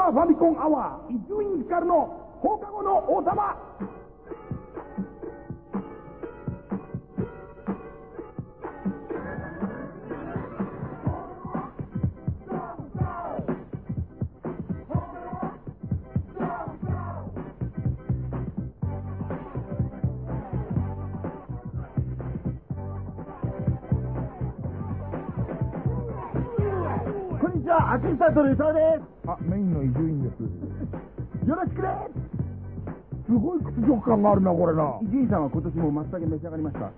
パーファミコンアワー、伊集院光の放課後の王様。こんにちは、アシスタントの伊沢です。あ、メインの伊集院です。よろしくね。すごい屈辱感があるな、これな。伊集院さんは今年も松茸召し上がりました。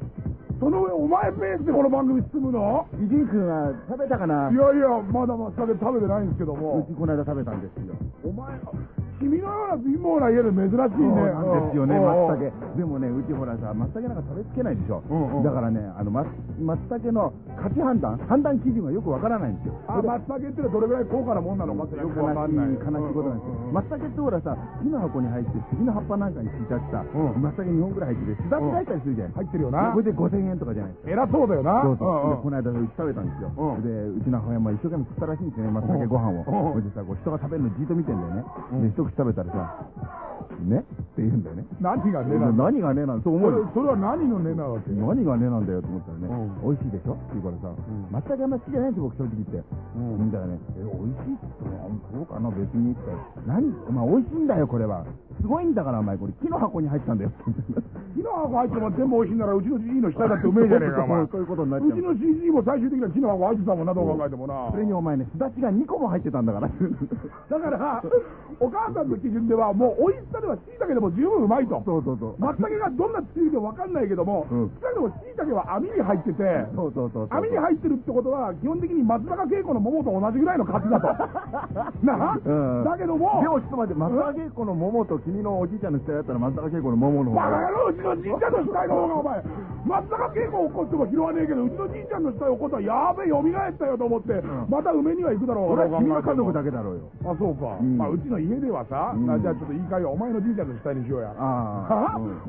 その上、お前ペースでこの番組進むの？伊集院君は食べたかな？いやいや、まだ松茸食べてないんですけどうもち。この間食べたんですよ。お前、君のような貧乏な家で珍しいね。そうなんですよね、うん松茸。でもね、うちほらさ、松茸なんか食べつけないでしょ。うんうんだからね、あの、松松茸の価値判断、判断基準がよくわからないんですよ。あ、松茸ってのはどれぐらい高価なもんなのかってよくわかんない。悲しい、悲しいことなんですよ。松茸ってほらさ、木の箱に入って、杉の葉っぱなんかに敷いてあった、うん松茸2本ぐらい入ってて、巣立って入ったりするじゃない入ってるよなこれで5000円とかじゃないですか。偉そうだよな。そうそう。この間、うち食べたんですよ。うんで、うちの母親も一生懸命食ったらしいんですよね、松茸ご飯を。うんそれでさ、こう人が食べるのじっと見てんだよね。一口食べたらさ、ね？って言うんだよね。何がねなんだ？何がねなんそう思うよ。それは何のねなわけ？何がねなんだよと思ったらね、うん。美味しいでしょ？って言うからさ、ん。松茸あんま好きじゃないんですよ、僕正直言って。うん。だからね、え、美味しいってそうかな、別にって。何？まあ、美味しいんだよ、これは。すごいんだから、お前、これ、木の箱に入ったんだよ。木の箱入っても全部美味しいならうちのじじいの死体だってうめえじゃねえかお前。そういうことになっちゃう。うちのじじいも最終的には木の箱入ってたもんなどう考えてもな。それにお前ね、すだちが2個も入ってたんだから。だからお母 さんの基準ではもう美味しさでは椎茸でも十分うまいと。そうそうそう。松茸がどんな作りでも分かんないけども、うん。少なくとも椎茸は網に入っててそうそうそう。網に入ってるってことは基本的に松坂慶子の桃と同じぐらいの価値だと。なあ、うんだけどもでもちょっと待って、松坂慶子の桃と君のおじいちゃんの死体だったら松坂慶子の桃の方バカが。野郎うちのじいちゃんの死体の方がお前松坂慶子を起こっても拾わねえけどうちのじいちゃんの死体を起こったらやべえ蘇ったよと思って、また梅には行くだろう。それは君の家族だだけだろうよ。あそうか、うん。まあうちの家ではさ、うん。あじゃあちょっと言い換えよう。お前のじいちゃんの死体にしようや。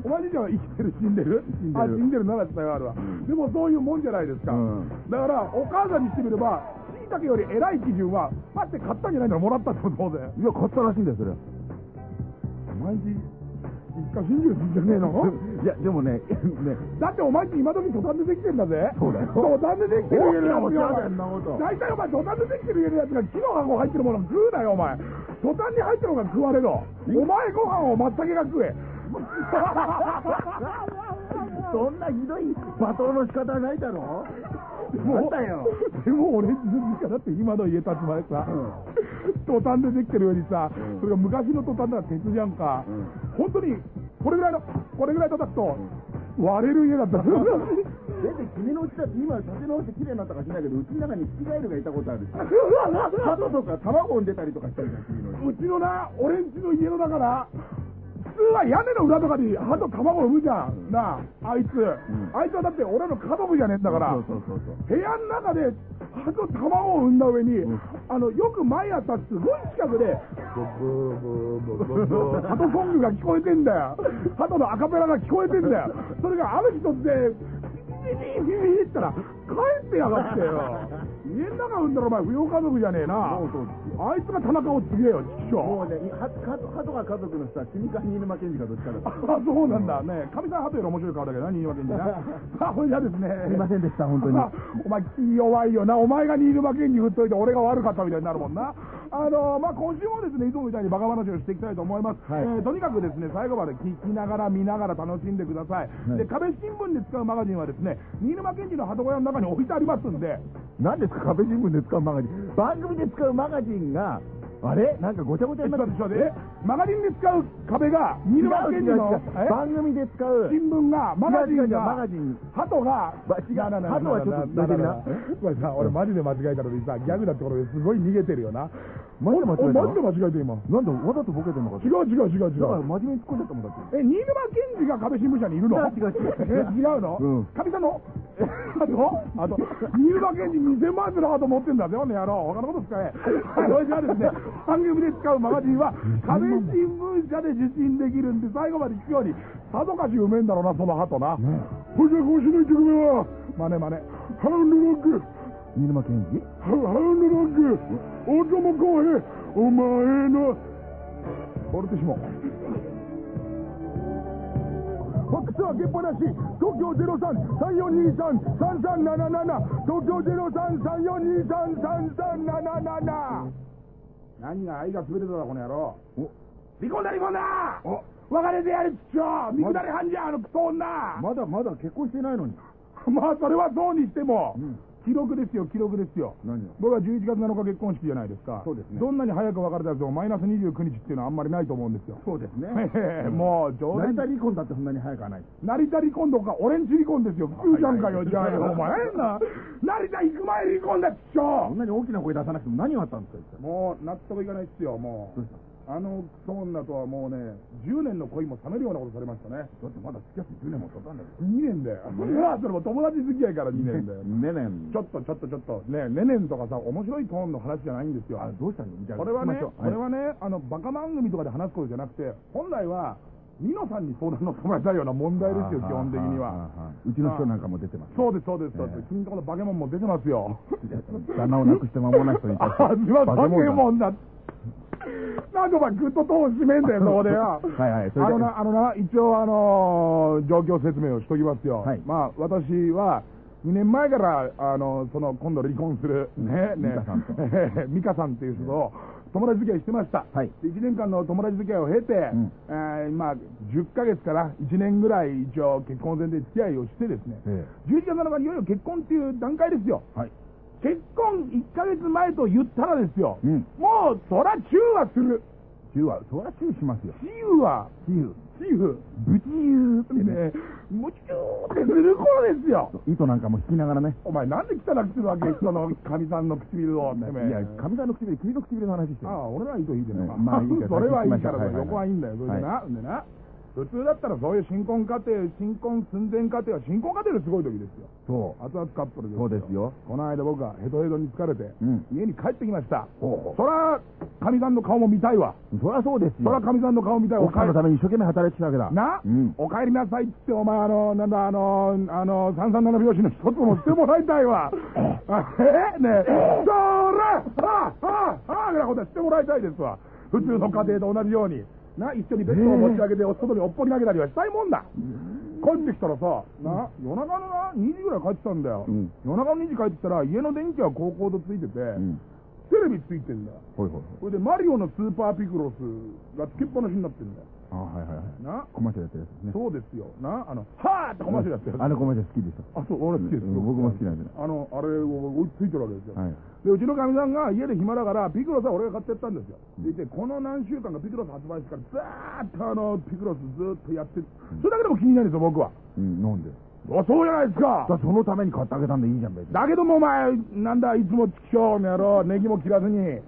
お前じいちゃんは生きてる死んでる？死んでる。あ死んでるなら死体はあるわ、ん。でもそういうもんじゃないですか、うん。だからお母さんにしてみれば椎茸より偉い基準はパって買ったんじゃないんだろもらったってことでいや、買ったらしいんだよ、それ。お前んち一家心中すんじゃねえの？いや、でもね、ね、だってお前んち今時トタンでできてんだぜ。そうだよ。トタンでできてる家のやつ大体お前トタンでできてる家のやつが木の箱入ってるもの食うなよお前。トタンに入ってるのが食われろ。お前ご飯を松茸が食え。そんなひどい罵倒の仕方はないだろ。もう。でも俺の実家だって今の家建つ前さ、トタンでできてるよりさ、うん。それが昔のトタンなら鉄じゃんか、うん。本当にこれぐらいのこれぐらい叩くと、割れる家だっただって君のうちだって今立て直して綺麗になったかしないけど、うちの中にヒキガエルがいたことあるし。鳩とか卵産んでたりとかしてるじゃん、君のうち。うちのな、俺んちの家のだから、普通は屋根の裏とかに鳩卵産むじゃん。なあ、あいつ。あいつはだって俺の家族じゃねえんだから。そうそうそうそう。部屋の中で鳩卵を産んだ上に、うんあの、よく毎朝すごい近くで、ブーブーブーブーブーブー 鳩ソングが聞こえてんだよ。鳩のアカペラが聞こえてんだよ。それがある日突然、ビビビビビビったら、帰ってやがってよ。家の中産んだらお前扶養家族じゃねえな。そうそうですよあいつが田中を告げよ、ちくしょう。もうね、はは鳩が家族の人は君か新沼賢治かどっちかだ。あ、そうなんだ。ねかみさん、鳩より面白い顔だけどな、新沼健治な。さ あ、それじゃあですね。すいませんでした、本当に。あ お前、気弱いよな。お前が新沼健治振っといて、俺が悪かったみたいになるもんな。あの、まあ、今週もですね、いつもみたいにバカ話をしていきたいと思います。はいえーとにかくですね、最後まで聞きながら、見ながら楽しんでください。はいで、壁新聞で使うマガジンはですね、新沼健治の鳩小屋の中に置いてありますんで、何ですか、壁新聞で使うマガジン。番組で使うマガジンが、あれ？なんかごちゃごちゃになってえマガジンで使う壁が、新沼健治の違う違う違うえ？番組で使う。新聞が、マガジンが、マガジン。鳩が、ば違うな鳩はちょっとな抜いてみな俺マジで間違えたのにさ、ギャグだってことですごい逃げてるよな。マジで間違えたおマジで間違えて今。なんでわざとボケてんのか違う違う違う違だからう。真面目に突っ込んでったもんだって。え、新沼健治が壁新聞社にいるの？違う違う違うえ、違うの？うんかみさんの？えあとあと、新沼健治2000万円のハート持ってんだぜ、この野郎。他のこと使え。はい、それじゃあですね、番組で使うマガジンは、壁新聞社で受信できるんで、最後まで聞くように、さぞかしうめえんだろうな、その鳩な。ねそれじゃあ今週の一曲目は、マネマネ、ハウンドロック、見沼健治ハンドロック、おともこへ、お前の、フォルティシモ。ファックスはけっぱなし、東京03-3423-3377、東京03-3423-3377。何が愛が全てだ、この野郎。お離婚だ、離婚だお別れてやるっちょ見下りはんじゃん、あのクソ女まだまだ結婚してないのに。まあ、それはそうにしても、うん記録ですよ、記録ですよ。僕は11月7日結婚式じゃないですか。そうですねどんなに早く別れたやつでもマイナス29日っていうのはあんまりないと思うんですよ。そうですね もう成田離婚だってそんなに早くはない。成田離婚とか、俺んち離婚ですよ。普通じゃんかよ、じゃあよ、お前な。成田行く前離婚だっちょそんなに大きな声出さなくても何があったんですかもう納得いかないっすよ、もう。どうした？あのクソ女とはもうね、10年の恋も冷めるようなことされましたね。だってまだ付き合って10年も経たんだよ。2年だよ。それも友達付き合いから2年だよ。ねねんちょっとちょっとちょっと、ね、ねねんとかさ、面白いトーンの話じゃないんですよ。あ、どうしたの？じゃあ、これはねこれはね、あの、バカ番組とかで話すことじゃなくて、本来は、ニノさんに相談乗ってもらいたいような問題ですよ、基本的には。うちの人なんかも出てます。そうです、そうです、そうですええ。君のところのバケモンも出てますよ。旦那を亡くして間もない人に。あ、すいません、バケモンだ。なんでお前グッとトーン締めんだよ、そこでよ。は。いはい。それで。あのな、あのな、一応あのー状況説明をしときますよ。はい。まあ、私は、2年前から、あの、その、今度離婚する、ね、ね、美香さんと。美香さんっていう人と、友達付き合いしてました。はい。で1年間の友達付き合いを経て、うん。えーまあ、10ヶ月から1年ぐらい一応結婚前提付き合いをしてですね、え11月7日にいよいよ結婚っていう段階ですよ。はい。結婚1ヶ月前と言ったらですよ、うんもうそらチューはする。チューは、そりゃチューしますよ。チューは、チュー。チュー、ブチューってね、もうチューってする頃ですよ。糸なんかも引きながらね。お前なんで汚くするわけ？そのかみさんの唇をいや、かみさんの唇、君の唇の話してる。ああ、俺らは糸引いてんのか。うんまあいいから それはいいから横はいいんだよ。それでな、でな、普通だったらそういう新婚家庭、新婚寸前家庭は新婚家庭ですごい時ですよ。そう。熱々カップルですそうですよ。この間僕はヘトヘトに疲れて、うん家に帰ってきました。ほうそら、かみさんの顔も見たいわ。そりゃそうですそら、よ。かみさんの顔見たいわ。奥さんのために一生懸命働いてきたわけだ。な、うん。お帰りなさいって、お前、あの、なんだ、あの、あの、三三七拍子の一つもしてもらいたいわ。あえねえ、そら、ああ、ああ、みたいなことはしてもらいたいですわ。普通の家庭と同じように。な、一緒にベッドを持ち上げて、外におっぽり投げたりはしたいもんだ。帰ってきたらさ、な、夜中のな、2時ぐらい帰ってきたんだよ。うん夜中の2時帰ってきたら、家の電気は高校とついてて、うん。テレビついてんだよ。それで、マリオのスーパーピクロスがつけっぱなしになってんだよ。あはいはいはい。な、コマーシャルやってるやつですね。そうですよ。な、あの、はーってコマーシャルやってるやつあのコマーシャル好きでした。あ、そう、俺好きです。うん僕も好きなんであの、あれを追いついてるわけですよ。はい。で、うちのかみさんが家で暇だから、ピクロスは俺が買ってやったんですよ。で、でこの何週間かピクロス発売してから、ずーっとあの、ピクロスずーっとやってる。それだけでも気になるんですよ、僕は。うん、飲んで？あ、そうじゃないですか。だそのために買ってあげたんでいいじゃん、別に。だけどもお前、なんだ、いつもチキショーの野郎、ネギも切らずに。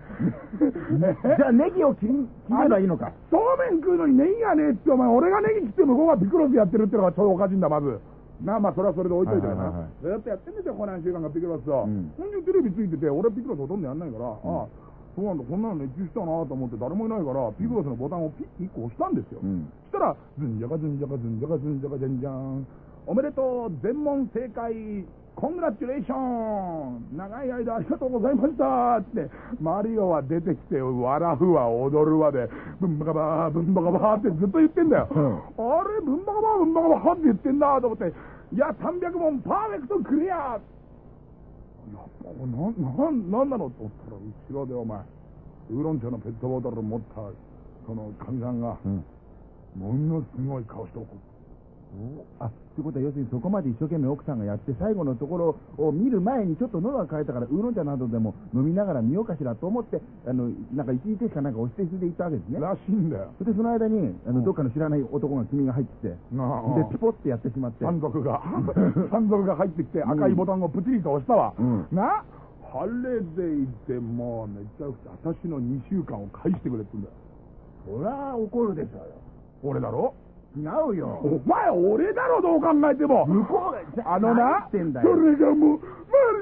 じゃあネギを切り、切ればいいのか。そうめん食うのにネギがねえって、お前、俺がネギ切って向こうがピクロスやってるってのがちょうどおかしいんだ、まず。なあ、まあ、それはそれで置いといてな。ずーっとやってんですよ、この何週間かピクロスを。うんほんでテレビついてて、俺ピクロスほとんどやんないから、ああ、そうなんだ、こんなの熱中したなと思って誰もいないから、ピクロスのボタンをピッて1個押したんですよ。うん。そしたら、ずんじゃかずんじゃかずんじゃかずんじゃかじゃんじゃん。おめでとう、全問正解、コングラチュレーション長い間ありがとうございましたって、マリオは出てきて、笑うわ、踊るわで、ブンバカバー、ブンバカバーってずっと言ってんだよ。うんあれ、ブンバカバー、ブンバカバーって言ってんだと思って、いや、300問パーフェクトクリアやっぱ、なん、なん、なんなのと思ったら、後ろでお前、ウーロン茶のペットボトル持った、その、かみさんが、うん。ものすごい顔して怒ってあ、ってことは要するにそこまで一生懸命奥さんがやって、最後のところを見る前にちょっと喉が渇いたから、ウーロン茶などでも飲みながら見ようかしらと思って、あの、なんか一日しかなんか押してで行ったわけですね。らしいんだよ。でその間に、あの、どっかの知らない男が君が入ってきて、で、ピポってやってしまって。山賊が、山賊が入ってきて赤いボタンをプチリと押したわ。うんな晴れでいて、もうめちゃくちゃ、私の2週間を返してくれって言うんだよ。そりゃ怒るでしょうよ。俺だろ？違うよ。お前、俺だろ、どう考えても。向こうが、あのな、そよ。れがもう、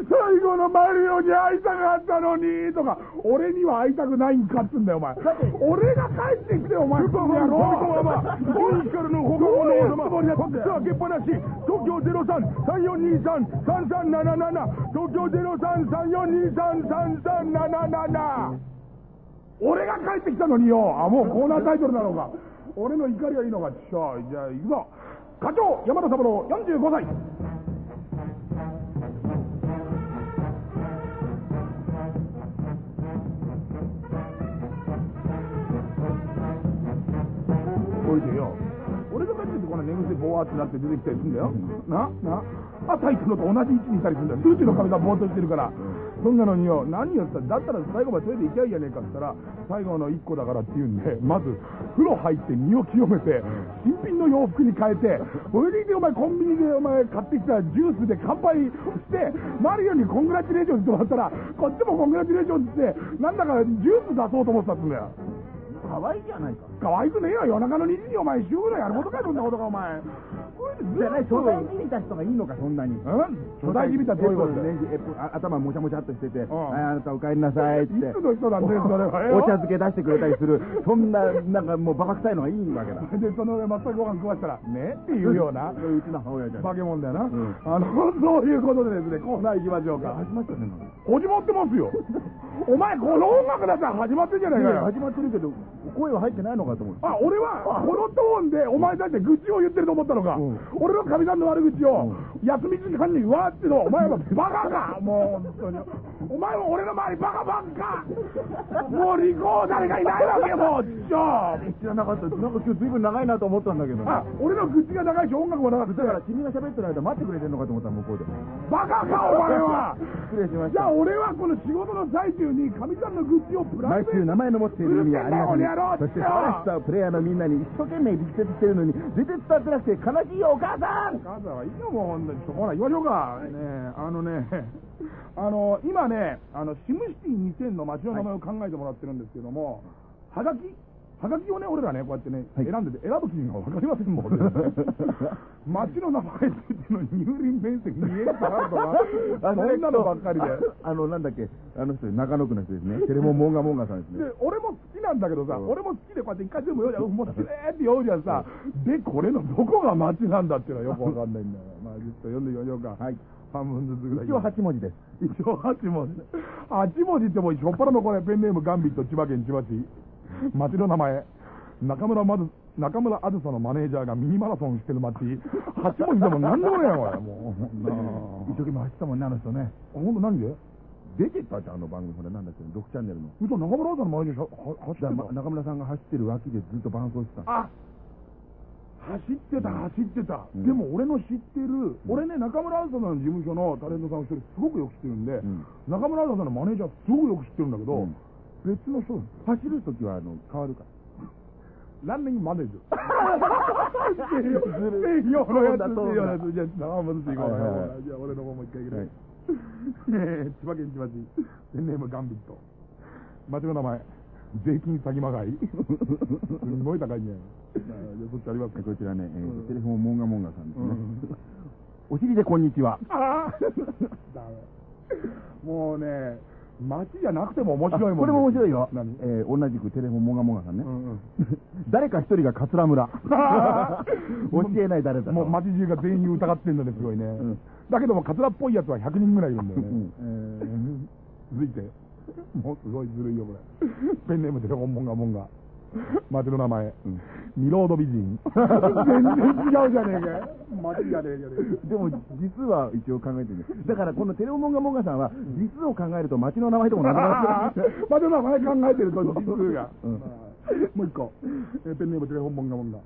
最後のマリオに会いたかったのに、とか、俺には会いたくないんかっつんだよ、お前。俺が帰ってきて、お前、スーパーファミコンはまあ、コンヒカルの放課後の王様、ったんだよファックス開けっぱなし、東京03-3423-3377、東京03-3423-3377。俺が帰ってきたのによ、あ、もうコーナータイトルなのか。俺の怒りはいいのか。しゃあ、じゃあ、行くぞ。課長、山田三郎、45歳。おいでよ。俺が帰ってきてこの寝癖ボワーってなって出てきたりするんだよ。な、な。朝行くのと同じ位置にいたりするんだよ。数値の髪がぼーっとしてるから。そんなのによ、何よってだったら最後までトイレ行きゃいいじゃねえかって言ったら、最後の一個だからって言うんで、まず、風呂入って身を清めて、新品の洋服に変えて、それでいてお前コンビニでお前買ってきたジュースで乾杯して、マリオにコングラチュレーションってもらったら、こっちもコングラチュレーションって言って、なんだかジュース出そうと思ってたっつうんだよ。可愛いじゃないか。可愛くねえよ、夜中の2時にお前、週ぐらいやることかよ、そんなことか、お前。じゃない、初代じみた人がいいのか、そんなに。うん？初代じみたどういうこと。ね頭もちゃもちゃっとしてて、あなたお帰りなさいって。いつの人なん。お茶漬け出してくれたりする、そんな、なんかもうバカ臭いのがいいわけだ。で、その上、全くご飯食わしたら、ねっていうような、うちの母親じゃん。化け物だよな。んあの、そういうことでですね、コーナー行きましょうか。始まったね、始まってますよ。お前、この音楽だったら始まってんじゃないかよ。始まってるけど、声は入ってないのかと思う。あ、俺は、このトーンで、お前だって愚痴を言ってると思ったのか。うん俺のかみさんの悪口を、休み時間にわーっての、お前はバカかもう、本当に。お前も俺の周りバカばっかもうリコーダーがいないわけもう、ちょ知らなかった。なんか今日ずいぶん長いなと思ったんだけど。あ、俺の愚痴が長いし音楽も長くてだ、から君が喋ってる間待ってくれてるのかと思った向こうで。バカかお前は失礼しましじゃあた。俺はこの仕事の最中にかみさんの愚痴をプライベート毎週名前の持っている意味やありがとううるせえなこの野郎そして素晴らしさをプレイヤーのみんなに一生懸命力説してるのに全然伝わってなくて悲しいよお母さん。母さんはいいよもうほんとにほら行きましょうかねあのね あの今ねあのシムシティ2000の街の名前を考えてもらってるんですけども、はがきはがきをね、俺らね、こうやってね、はい選んでて、選ぶ基準が分かりませんもん、俺 街の名前ついての入林面積見えるかなとか、そんなのばっかりで。ああのなんだっけあの人中野区の人ですね テレモンモンガモンガさんですねで、俺も好きなんだけどさ、うん俺も好きでこうやって一回全部読んじゃう、もうきれいって読むじゃんさ、で、これのどこが街なんだっていうのはよくわかんないんだよ。まあ、ちょっと読んでみましょうか。はい半分ずつぐらい。一応8文字です一応8文字。8文字ってもう、しょっぱなのこれ、ペンネームガンビット、千葉県千葉市。町の名前、中村まず、中村あずさのマネージャーがミニマラソンしてる町。8文字でも何でもねえよ、これ。もう。一生懸命走ったもんねあの人ね。あ、ほんと何で？出てったじゃんあの番組これなんだっけ？6チャンネルの。嘘、中村あずさのマネージャーは走ってだたま中村さんが走ってる脇でずっと伴奏してた。あ走ってた、走ってた。うん。でも俺の知ってる、俺ね、中村あずささんの事務所のタレントさんを一人すごくよく知ってるんで、ん。中村あずささんのマネージャーすごくよく知ってるんだけど、うん別の人走るときはあの変わるからランニングマネージャー。や のやつ。じゃあ、あ、難しいこうもう一回いくねはい。えー千葉県千葉市、ペンネームガンビット。町の名前、税金詐欺まがい。すごい高いね。あじゃあ、そっちありますかこちらね、テレフォンモンガモンガさんですね、うんお尻でこんにちはああ。もうね、街じゃなくても面白いもん、あこれも面白いよ、何？えー同じくテレフォンモンガモンガさんね、うんうん。誰か一人が桂村。教えない誰だと。もう街中が全員疑ってんのですごいね。ん。だけども、カツラっぽいやつは100人ぐらいいるんだよね。うん。えー続いて、もうすごいずるいよ、これ。ペンネームテレフォンモンガモンガ。街の名前、うんミロード美人。全然違うじゃねえかよ。街じゃねえじゃねえか。でも実は一応考えてるねだからこのテレフォンモンガモンガさんは実を考えると町の名前 でもなくなってる街の名前考えてると実が。うんもう一個、えーペンネームテレフォンモンガモンガ。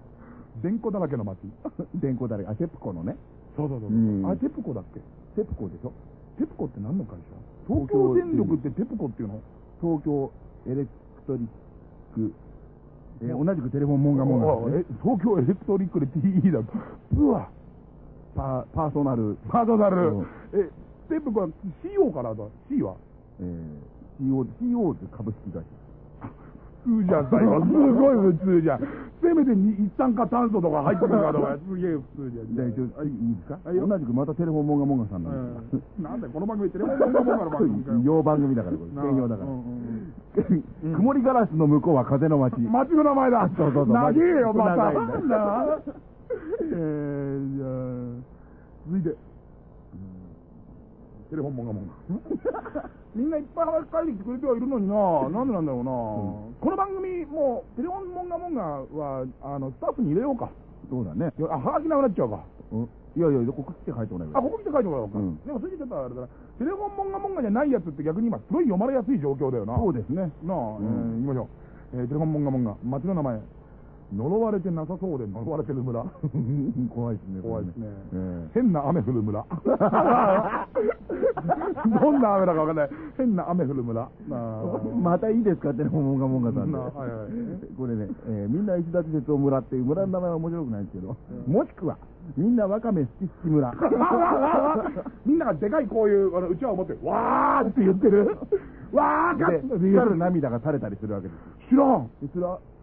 電工だらけの街。電工誰かあテプコのねそうそうそう。うんあれ、テプコだっけ？テプコでしょ？テプコって何の会社？東京電力ってテプコっていうの？東京エレクトリック、えー同じくテレフォンモンガモンガね。え東京エレクトリックで TE だ。うわ、パーパーソナル、パートナル。うん。え、テプコは CO からだ。C は？えー、CO, CO って株式会社。普通じゃん、最後。すごい普通じゃん。テせめてに一酸化炭素とか入ってるかとか、すげえ普通じゃん。じゃあ一応、いいですか？同じくまたテレフォンモンガモンガさんなんですなんだよ、この番組テレフォンモンガモンガの番組かよ。用番組だから、これ。専用だから曇りガラスの向こうは風の街。街の名前だ。そうそうそう長えよ、また。長いんだ えー、じゃあ、続いて。テレフォンモンガモンガ。みんないっぱい早く帰ってきてくれてはいるのにな、なんでなんだろうな、この番組、もう、テレフォンモンガモンガは、あの、スタッフに入れようか。そうだね。あ、はがきなくなっちゃうか。うんいやいや、ここ来て書いてもらえあ、ば。ここ来て書いてもらおうか。うんでも、それじゃちょっとあれだな。テレフォンモンガモンガじゃないやつって逆に今、すごい読まれやすい状況だよな。そうですね。なあ、えー行きましょう。えーテレフォンモンガモンガ、町の名前。呪われてなさそうで呪われてる村。怖いですね。怖いですねえ変な雨降る村。どんな雨だかわかんない。変な雨降る村。またいいですかってね、モンガモンガさんでなはいはい。これね、えーみんな石立鉄夫村っていう村の名前は面白くないんですけど、もしくは、みんなわかめ好き好き村。みんながでかいこういうあのうちわを持って、わーって言ってる。わーかで、って光る涙が垂れたりするわけです。知らん。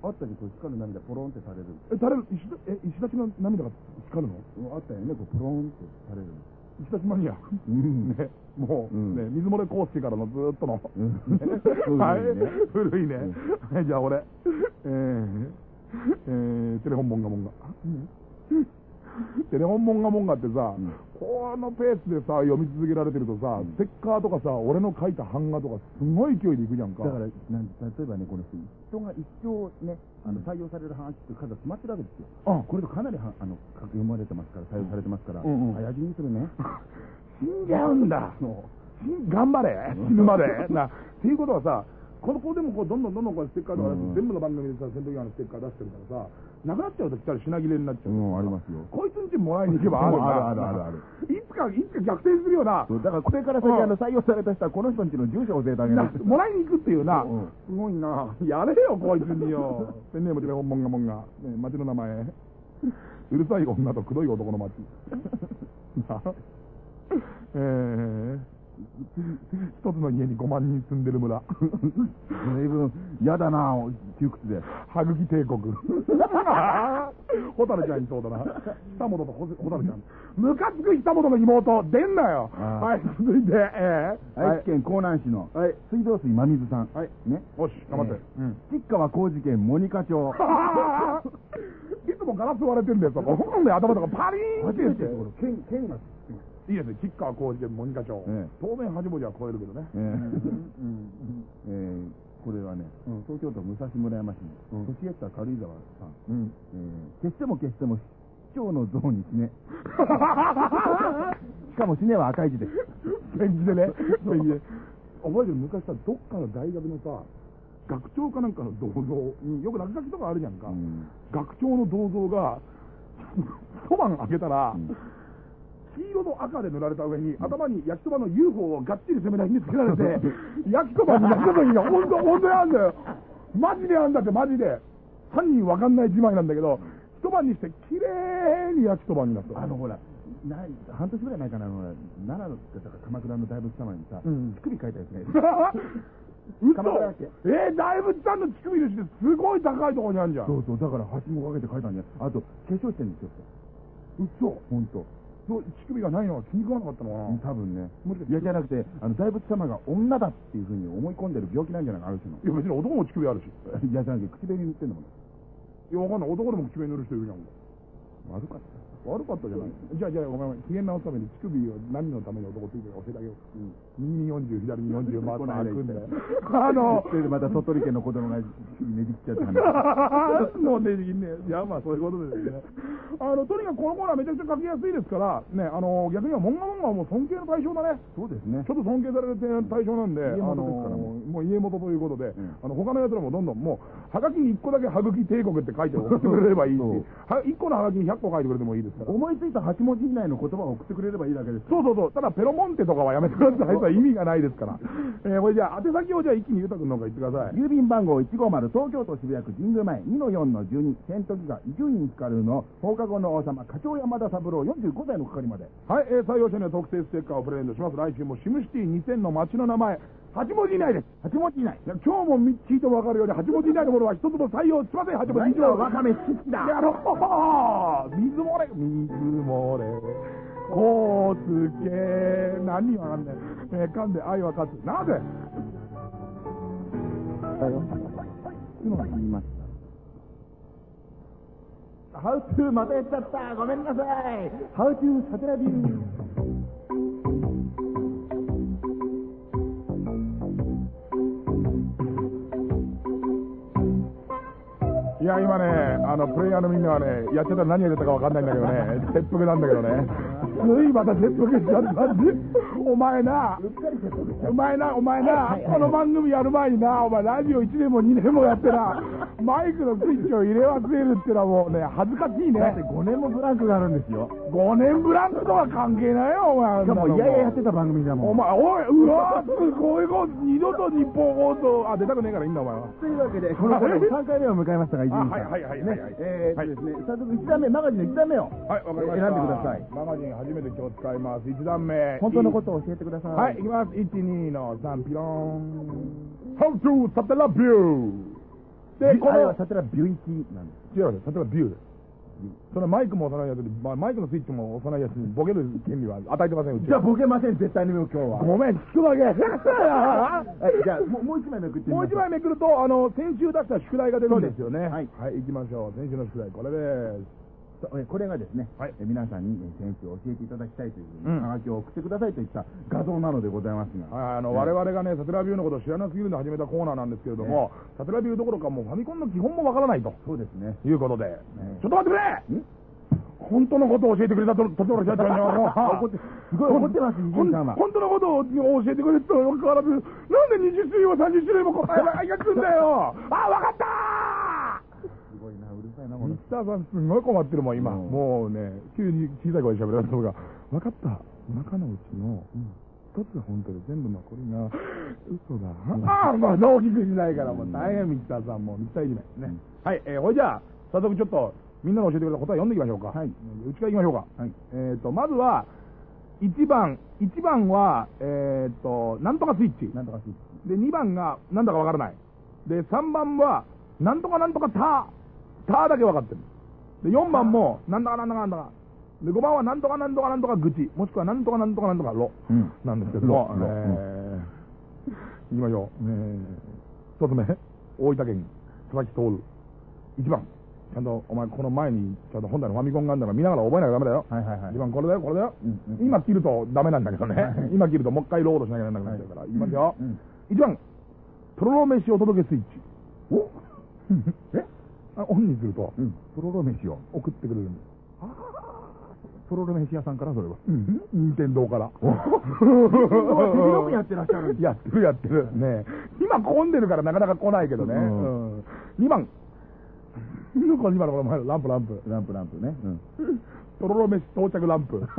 あったけど、光る涙ポロンって垂れる。え、誰、石田、え、石立の涙が光るの？あったよね、こうポロンって垂れる。石立マニア。うんね、もう、うんね、水漏れ康介からのずーっとの。うんはい古いね。はい、じゃあ俺、えー、えー、テレフォンモンガモンガ。テレフォンモンガモンガってさ、うんこのペースでさ、読み続けられてるとさ、うんステッカーとかさ、俺の書いた版画とか、すごい勢いでいくじゃんか。だから、なん例えばね、この人、人が一生ね、あの採用される話っていう数が決まってるわけですよ。あこれとかなりはあの読まれてますから、採用されてますから、うんうん早死にするね。死んじゃうんだ。死ん頑張れ。死ぬまで。な、っていうことはさ、この子でもこうどんどんどんどんこうステッカーとか、うん全部の番組でさ、戦闘機のステッカー出してるからさ、なくなっちゃうときたら品切れになっちゃう。うん、ありますよ。こいつんちもらいに行けばあるなあるあるあるいつか、いつか逆転するよな。だからこれから先、うんあの採用された人は、この人んちの住所を教えてあげるなもらいに行くっていうな、うんすごいな。やれよ、こいつによ。ペンネームテレフォンモンガモンガ。ね、町の名前。うるさい女とくどい男の町。なえー、一つの家に5万人住んでる村。随分、嫌だな、窮屈で。はぐき帝国。ホタルちゃんいそうだな。久本とホホタルちゃん。ムカつく久本の妹、出んなよ。はい、続いて、えー、愛知県江南市のはい。水道水真水さん。はい。ね。よし、頑張って。えー吉川工事県モニカ町。いつもガラス割れてんだよ、そこ。ほんで頭とかパリーンって言って。県、県が。いいですね、吉川浩司でモニカ町。ええ当然8文字は超えるけどね。これはね、うん東京都武蔵村山市のうん年下軽井沢さん。うん。えー消しても消しても市長の像に死ね。しかも死ねは赤い字です。ペン字でね。ペン字で。覚えてる昔さ、どっかの大学のさ、学長かなんかの銅像に、よく落書きとかあるじゃんか。うん学長の銅像が、一晩開けたら、うん黄色と赤で塗られた上に、頭に焼きそばの UFO をがっちり攻めた日につけられて、焼きそばに焼きそばにが本当、本当にあんだよ。マジであんだって、マジで。犯人わかんない自前なんだけど、一晩にして綺麗に焼きそばになった。あのほら、な半年ぐらい前かな、奈良のだから鎌倉の大仏様にさ、うん乳首書いたやつね。嘘えー、大仏さんの乳首のしてすごい高いところにあるじゃん。そうそう、だからはしごかけて書いたんじゃあと、化粧してんですよ。嘘ほんと。そう乳首がないのは気に食わなかったのかな、多分ね。もしかしていや、じゃなくて、あの、大仏様が女だっていうふうに思い込んでる病気なんじゃないか、ある種の。いや別に男も乳首あるし。いや、じゃなくて、口紅塗ってんのもん。いや、わかんない。男でも乳首塗る人いるじゃん。悪かっ悪かったじゃない。じゃあ、じゃあ、ごめんごめん。機嫌直すために乳首を何のために男ついてるか教えてあげよう。右に40、左に40、また開くんだよ。あのた。、それでまた鳥取県の子供がねじっちゃって話。もうねじきんね。いや、まあそういうことですね。あの、とにかくこのコーナーめちゃくちゃ書きやすいですから、ね、あの、逆にはモンガモンガはもう尊敬の対象だね。そうですねちょ。っと尊敬される対象なんで、家元あのももう家元ということで、んあの他のやつらもどんどんもう、はがきに1個だけはぐき帝国って書いて送ってくれればいいし、そうは1個のはがきに100個書いてくれてもいいです。思いついた8文字以内の言葉を送ってくれればいいだけです。そうそうそう。ただ、ペロモンテとかはやめてください。それは意味がないですから。えー、これじゃあ、宛先をじゃあ 一気にゆうたくんの方から言ってください。郵便番号150東京都渋谷区神宮前2の4の12戦闘機が伊集院光の放課後の王様課長山田三郎45歳の係まではい、えー採用者には特製ステッカーをプレゼントします。来週もシムシティ2000の街の名前、8文字以内です。8文字以内。今日もみ聞いても分かるように、8文字以内のものは一つも採用しません、8文字以上。わかめ好きだ。やろう。水漏れ、水漏れ、こうつけ、何にわかんない。えー、噛んで愛は勝つ。なぜ？今言い。ました。ハウトゥーまたやっちゃった。ごめんなさい。ハウトゥーサテラビュー。いや、今ね、あの、プレイヤーのみんなはね、やっちゃったら何やってたかわかんないんだけどね、切腹なんだけどね。ついまた切腹しちゃったんで、お前な、お前な、お前な、この番組やる前にな、お前ラジオ1年も2年もやってな、マイクのスイッチを入れ忘れるってのはもうね、恥ずかしいねだって。5年もブランクがあるんですよ。5年ブランクとは関係ないよ、お前。しかも、いやいややってた番組だもん。お前、おい、うわすごいこと、二度と日本放送、あ、出たくねえからいいんだ、お前は。というわけで、この回3回目を迎えましたが、伊集院さん。あはいはいはいはいえですね、早速1段目、マガジンの1段目を。選んでください。マガジン初めて今日使います。1段目。本当のことを教えてください。はい、いきます。1、2の3、ピローン。How to サテラビューで、これは、サテラビュイキなんです。違う。サテラビューです。そのマイクも押さないやつで、まあ、マイクのスイッチも押さないやつにボケる権利は与えてません、じゃあ、ボケません、絶対に今日は。ごめん、聞くだけ。はい、じゃあ、もう一枚めくってみもう一枚めくると、あの、先週出した宿題が出るんですよね。はいはい、行きましょう。先週の宿題、これです。これがですね、はい。え皆さんにえ先週教えていただきたいというふううん。に、はがきを送ってくださいといった画像なのでございますが、はい、あの、ね我々がね、サテラビューのことを知らなすぎるのを始めたコーナーなんですけれども、サテラビューどころかもうファミコンの基本もわからないと。そうですね。いうことで、ねちょっと待ってくれ。ん。本当のことを教えてくれたと、ところじゃったんだよ。怒ってすごい怒ってます本当のことを教えてくれたとよからず、なんで20種類も30種類も答えがいがくんだよ。あ、わかったるさんすごい困ってるもん、今。うんもうね、急に小さい声で喋られた方が、わかった。中のうちの、一つが本当で全部残りが嘘だ。ああ、まあ、大きくしないから、もう大変、ミスターさんも、ミスターいじめ。ね。はい、えー、ほいじゃあ、早速ちょっと、みんなが教えてくれた答え読んでいきましょうか。はいうちからいきましょうか。はい。えっ、と、まずは、1番、1番は、えっ、と、なんとかスイッチ。なんとかスイッチ。で、2番が、なんだかわからない。で、3番は、なんとかなんとかた、ただけ分かってる。で、4番も、なんだかなんだかなんだか。で、5番は、なんとかなんとかなんとか愚痴。もしくは、なんとかなんとかなんとかろ。うん。なんですけども、えー、行きましょう。えー、一つ目、大分県、佐々木徹。1番。ちゃんと、お前、この前に、ちゃんと本体のファミコンがあるんだから見ながら覚えなきゃダメだよ。はいはいはい1番これだよ、これだよ。今切るとダメなんだけどね。はい今切るともう一回ロードしなきゃならなくなっちゃうから。いきますよ。うん1番、とろろ飯お届けスイッチ。おえ？あオンにすると、うん。とろろ飯を。送ってくれるんです。とろろ飯屋さんからそれは。うん。任天堂から。お手広くやってらっしゃるんですやってるやってる。ね今混んでるからなかなか来ないけどね。ううんん。2番。なんか今のこの前のランプランプ。ランプランプね。うん。とろろ飯到着ランプ。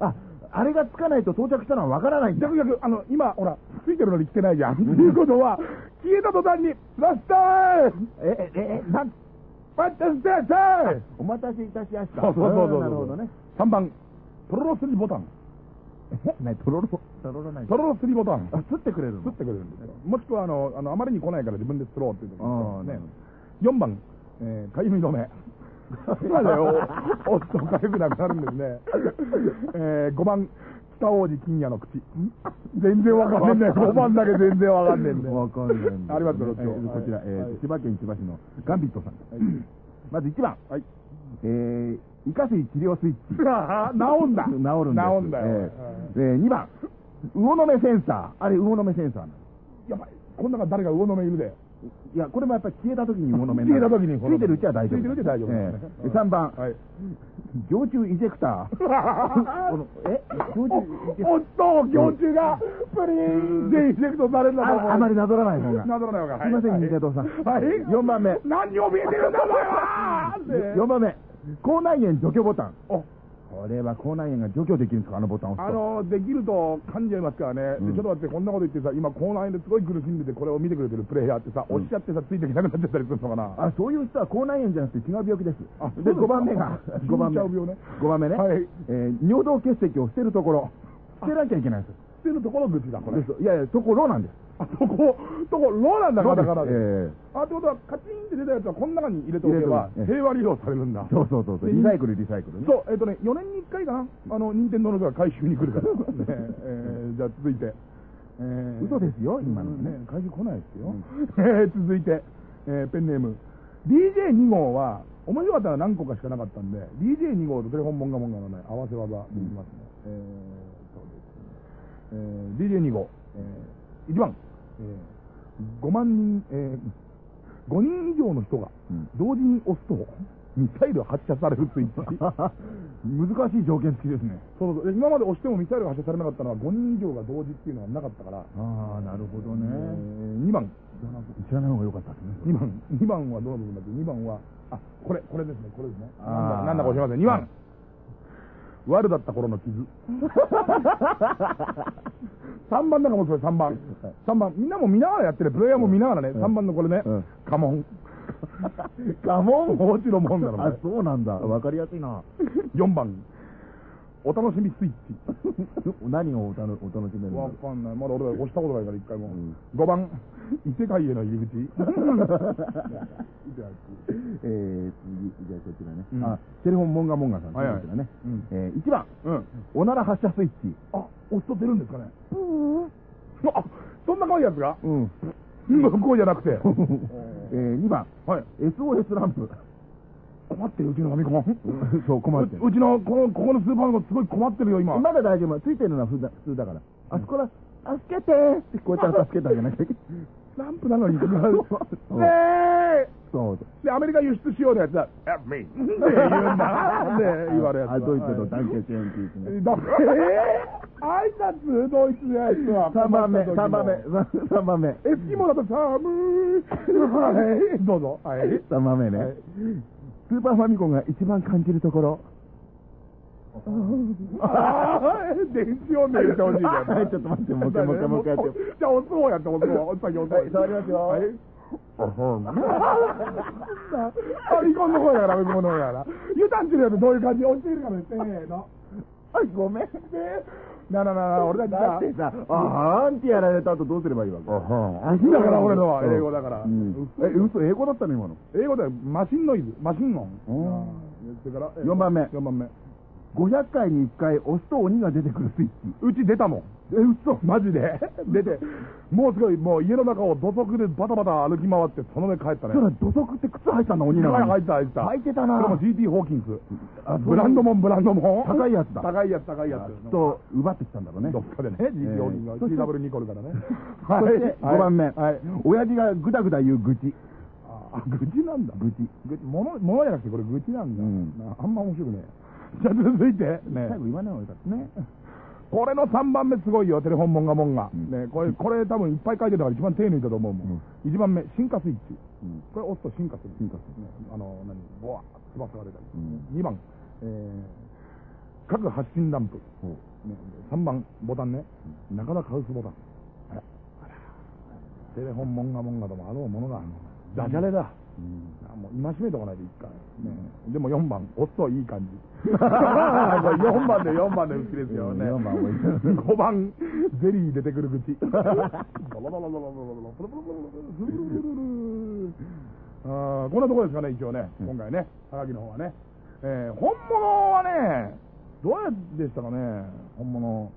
あ、あれがつかないと到着したのはわからない。逆逆、あの、今、ほら、ついてるのに来てないじゃん。っていうことは、消えた途端に、ラスターえ、え、え、なん、待ってステータお待たせいたしました。そうそうそうそう。んなるほどね。3番、とろろすりボタン。え、なに、とろろ、とろろないとろろすりボタン。あ、すってくれるの？吸ってくれるんですよ。もしくは、あの、あの、あまりに来ないから自分で釣ろうっていう時ああね。4番、えー、かゆみ止め。今だよ、おっとかゆくなくなるんですね。えー、5番、北王子金也の口。全然わかんねえんだよ。5番だけ全然わかんねえんだよ。わかんないんだ。ありますこちら、千葉県千葉市のガンビットさん。まず1番。はい。えー、イカ水治療スイッチ。あ治んだ。治るんです。治んだよ。えーえー、2番。魚の目センサー。あれ、魚の目センサーやばい。こん中誰が魚の目いるで。いや、これもやっぱり消えた時に魚の目 消えた時についてるうちは大丈夫。ついてるうちは大丈夫えーで3番。はい。常駐イジェクター。え？常駐おっと、行中が、プリーンでイジェクトされるんだああまりなぞらない方が。なぞらない方が。すいません、はい任天堂さん。はい。4番目。何を見えてるんだ、お前は 4番目。口内炎除去ボタン。これは口内炎が除去できるんですかあのボタンをあ。の、できると噛んじゃいますからね。うんちょっと待って、こんなこと言ってさ、今、口内炎ですごい苦しんでて、これを見てくれてるプレイヤーってさ、うん押しちゃってさ、ついてきなくなっちゃったりするのかな。あ、そういう人は口内炎じゃなくて違う病気です。あで、5番目が、5番目。5番目ね。はいえ尿道結石を捨てるところ。捨てなきゃいけないんです。ってるところ口だ、これいやいや、ところなんです。あ、とこ、とこ、ろなんだ、カタカナで。えあ、ってことは、カチンって出たやつはこの中に入れておけば、平和利用されるんだ。そうそうそうそう。でリサイクル、リサイクルね。そう、えっ、とね、4年に1回かな、あの、任天堂の人が回収に来るから。ねえ ーじゃあ続いて。え嘘ですよ今のねね。回収来ないですよ。えー続いて、えーペンネーム。DJ2 号は、面白かったのは何個かしかなかったんで、DJ2 号とテレフォンモンガモンガのね、合わせ技できますね。えー。えー DJ2 号、えー1番、えー5万人、えー5人以上の人がうん同時に押すと、ミサイル発射されるスイッチ。難しい条件付きですね。そうそうで今まで押してもミサイルが発射されなかったのは5人以上が同時っていうのはなかったから、ああ、なるほどね。え2番、知らない方が良かったですね。2番、2番はどの部分だっけ ?2 番は、あ、これ、これですね、これですね。なんだか教えません。2番、悪だった頃の傷。3番だかもそれ3番。3番、みんなも見ながらやってる、プレイヤーも見ながらね、3番のこれねうん、家紋。ガモンもちろんもんだろ、こあれ、そうなんだ。わかりやすいな。4番、お楽しみスイッチ。何をおたのお楽しめるんだわろかんない。まだ俺ら押したことないから、一回もうん。5番、異世界への入り口。う。えー、次、じゃあこちらね。うんあ、テレフォンモンガモンガさん。はいはいこちらね。うんえー、1番、うん。おなら発射スイッチ。あ、押すと出るんですかね。あ、そんな可愛いやつがうん。向こうじゃなくて。えー、2番、はい。SOS ランプ。困ってるうちのファミコン。そう、困ってるううちの、この、ここのスーパーのすごい困ってるよ、今。まだ大丈夫。ついてるのは普通だから。あそこら、助けてーって聞こえたら助けてあげなきゃいけない。ランプなのにねえそう。で、アメリカ輸出しようのやつは、Help me! って言うんだ。で、言われるやつは。あ、ドイツのダンケチェーンっていうですね。挨拶ドイツのやつは。3番目、3番目、エ3番目。スキモだと寒い。はい、どうぞ。はい。3番目ね、はいスーパーファミコンが一番感じるところ。あー電子音で言ってほしいからはいちょっと待ってもう一回もう一回もう一回やって。じゃあ、押す方やって、押す方。押す先押す方。はい触りますよはい。ファミコンの方やから、ファミコンの方やから。ユタンチのやつどういう感じで押してるから。ね、せーの。はい、ごめん。なあなあなあなあ、俺たちさだって、さ、あはーんってやられた後どうすればいいわけだから俺のは英語だから。うんえ、嘘、英語だったの今の。英語でマシンノイズ、マシン音。うんあー言ってから。え四番目4番目。500回に1回押すと鬼が出てくるスイッチ。うち出たもん。え、嘘マジで？出て、もうすごい、もう家の中を土足でバタバタ歩き回って、その上帰ったね。そら土足って靴履いたの鬼なのに。入った入った。履いてたなそれも GT ホーキンス。あブランドもん、ブランドもん。高いやつだ高いやつ、高いやつ。きっと奪ってきたんだろうね。どっかでね、GT ホーキンスが CW ニコルからね。そして5番目、はい。親父がぐだぐだ言う愚痴。あ、愚痴なんだ。愚痴。愚痴、もの、ものじゃなくてこれ愚痴なんだ。あんま面白くねえ。じゃあ続いて、ね最。後言わない方がよかったね。これの3番目すごいよ、テレフォンモンガモンガ。うんね、これ、これ多分いっぱい書いてるから一番手抜いたと思うもん。1番目、進化スイッチ。うんこれ押すと進化する。進化するね、あの、何、ボワー翼が出たり。うん2番、えー、各発信ランプ。ね、3番、ボタンね。中田カウスボタン。テレフォンモンガモンガともあろうものが、ダジャレだ。あもう戒めとかないと一回。ね、でも4番、押すといい感じ。4番で4番で好きですよね。うん四番もいい5番、ゼリー出てくる口。あーこんなところですかね、一応ね、今回ね、はがきの方はね。えー本物はね、どうやでしたかね、本物。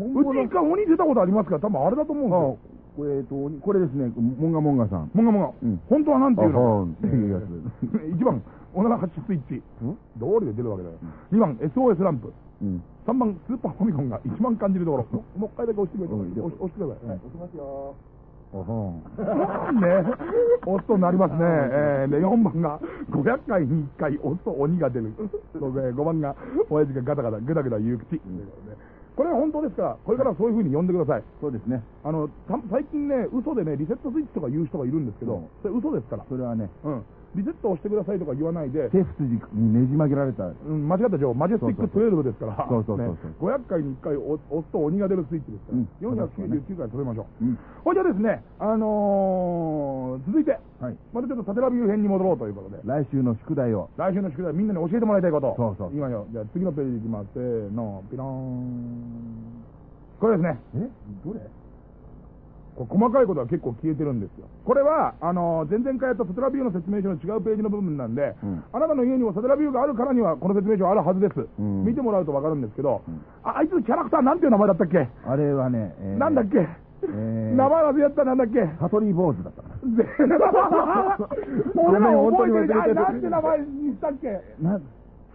うち一回鬼出たことありますから、多分あれだと思うんですよ。これ、えっと、これですね、モンガモンガさん。もがもが、うん本当はなんていうのんっていうやつ1番、おなら発射スイッチ。道理で出るわけだよ。2番、SOS ランプ。うん。3番、スーパーファミコンが一番感じるところ。ももう一回だけ押してくれうん押し押してくれ。押しますよ。あはん。ね押すとなりますね。えー、で、4番が、500回に1回押すと鬼が出る。5番が、親父がガタガタ、グダグダ言う口。これは本当ですから、これからそういうふうに呼んでください。そうですね。あの、た最近ね、嘘でね、リセットスイッチとか言う人がいるんですけど、うんそれ嘘ですから。それはね、うん。リセットをしてくださいとか言わないで、手筋にねじ曲げられた。うん、間違った情報、マジェスティック12ですから、そうそうそうそうね、500回に1回押押すと鬼が出るスイッチですから、うん499回止めましょう。うん。ほいじゃあですね、あのー、続いて、はい。またちょっと縦ラビュー編に戻ろうということで、来週の宿題を。来週の宿題みんなに教えてもらいたいこと。そうそう今よ。じゃあ次のページいきます。せーの、ピローン。これですね。え？どれ？細かいことが結構消えてるんですよ。これは、あの前々回やったサテラビューの説明書の違うページの部分なんで、うん。あなたの家にもサテラビューがあるからには、この説明書あるはずです。うん。見てもらうとわかるんですけど、うん。ああいつキャラクターなんていう名前だったっけ、あれはね、えーなんだっけ、えー名前忘れやったらなんだっけ？サトリー坊主だったかぜ 俺ら覚えてる。なんて名前にしたっけ？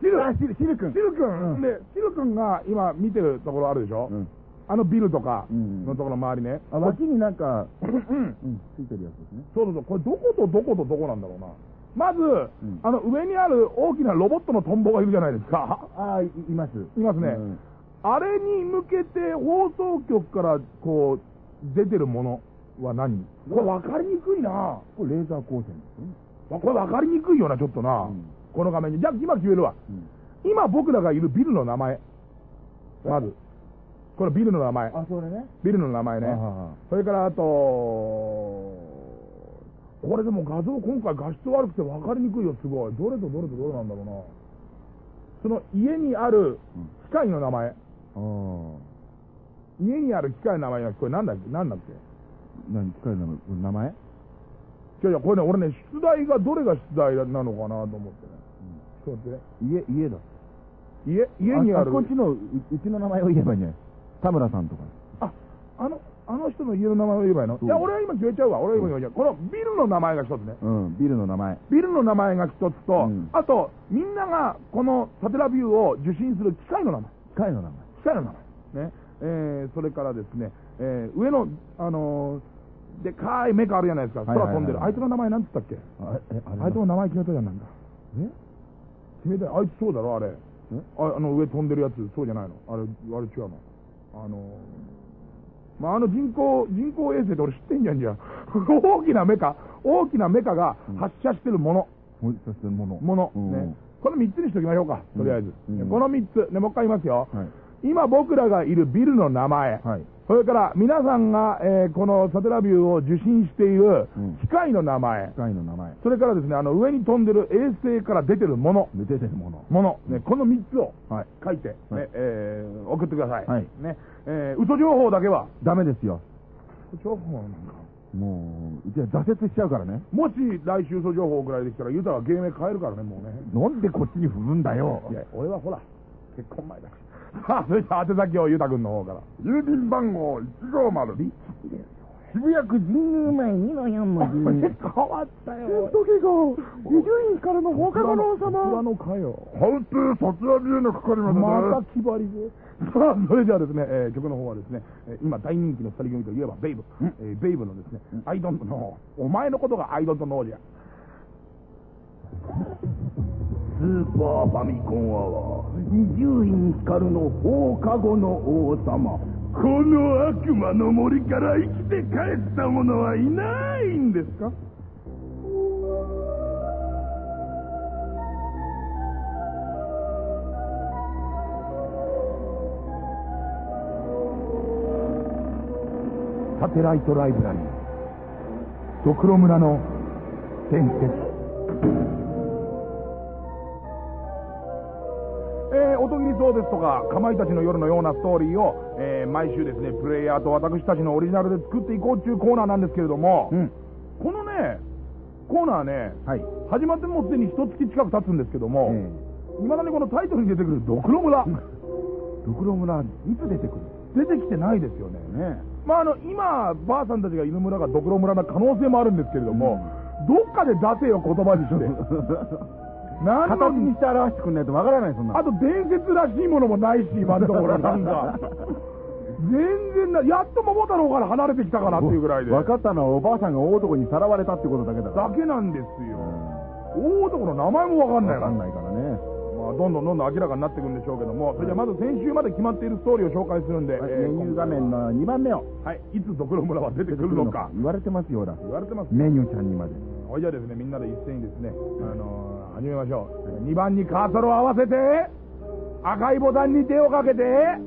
シル。あシルシル君。シル君、シル君が今見てるところあるでしょ、うん。あのビルとかうんのところの周りね。あ、脇になんか、うんうん、ついてるやつですね。そうそうそう、これどことどことどこなんだろうな。まず、んあの上にある大きなロボットのトンボがいるじゃないですか。ああ、いいます。いますねうんあれに向けて放送局からこう出てるものは何？これ分かりにくいな。これレーザー光線ですね。これ分かりにくいよな、ちょっとな。うんこの画面に。じゃあ今決めるわ。うん今僕らがいるビルの名前。まず。これビルの名前。あ、それね。ビルの名前ね。あそれからあと、これでも画像今回画質悪くて分かりにくいよ、すごい。どれとどれとどれなんだろうな。その家にある機械の名前。ああ。家にある機械の名前がこれなんだっけ？なんだっけ？何、機械なの名前？いやいや、これね、俺ね、出題がどれが出題なのかなと思ってね。ちょっと待ってね。家、家だ。家、家にある。こっちのう、うちの名前を言えばいいんじゃない？田村さんとか。あ、あの、あの人の家の名前を言えばいいの？いや、俺は今決めちゃうわ。俺は今決めちゃう。このビルの名前が一つね。うん、ビルの名前。ビルの名前が一つと、うんあと、みんながこのサテラビューを受信する機械の名前。機械の名前。機械の名前。ね。えー、それからですね、えー、上の、あのー、でかいメカあるじゃないですか。空飛んでる。あいつの名前なんつったっけ？あ、え、あいつの名前決めたじゃん、なんか。え？決めたよあいつそうだろ、あれ。ああの上飛んでるやつ、そうじゃないのあれ、あれ違うのあのー、まあ、あの人工、人工衛星って俺知ってんじゃんじゃん。大きなメカ、大きなメカが発射してるもの。ほいそしてもの。もの、うんね。この3つにしときましょうか、とりあえず。この3つ、ね、もう一回言いますよ。はい。今僕らがいるビルの名前、はい。それから皆さんが、えーこのサテラビューを受信しているうん機械の名前、機械の名前。それからですね、あの上に飛んでる衛星から出てるもの、で出てるもの。もの、ね、この3つをはい。書いて、ねはいえー送ってください。はいねえー嘘情報だけは、ダメですよ。嘘情報なんか。もう、じゃあ挫折しちゃうからね。もし来週嘘情報ぐらいできたら、ユタは芸名変えるからね、もうね。なんでこっちに振るんだよ。いや、俺はほら、結婚前だし。さあ、それじゃあ宛先をユタ君の方から。郵便番号150渋谷区神宮前2の4の12。変わったよ。時が、伊集院からの放課後の王器様。のかよ。ハウトゥーサツラビューの係までまたね。気張りで。さあ、それじゃあですね、えー曲の方はですね、えー今大人気の二人組といえばベイブ。えーベイブのですね、 I don't know。お前のことが I don't know じゃ。スーパーファミコンアワー。伊集院光の放課後の王様。この悪魔の森から生きて帰った者はいないんですか？サテライトライブラリー。ドクロ村の伝説。音切りそうですとか、かまいたちの夜のようなストーリーを、えー毎週ですね、プレイヤーと私たちのオリジナルで作っていこうっていうコーナーなんですけれども、うん。このね、コーナーね、はい。始まってもうすでに一月近く経つんですけども、えいまだにこのタイトルに出てくるドクロ村、え ドクロ村、いつ出てくる？出てきてないですよね。ねまあ、あの、今、ばあさんたちがいる村がドクロ村な可能性もあるんですけれども、どっかで出せよ、言葉にして。何形にして表してくんないとわからない、そんな。あと伝説らしいものもないし、今のところなんか。全然な、やっと桃太郎から離れてきたかなっていうぐらいで。分かったのはおばあさんが大男にさらわれたってことだけだ。だけなんですよ。う大男の名前もわかんん。ないからわかんないからね。まあ、どんどんどんどん明らかになっていくんでしょうけども、それじゃあまず先週まで決まっているストーリーを紹介するんで、メニュー画面の2番目を。はい、いつドクロ村は出てくるのか、言われてますよ、ほら。言われてます。メニューちゃんにまで。ほいじゃあですね、みんなで一斉にですね、あのー始めましょう。2番にカーソルを合わせて、赤いボタンに手をかけて、3、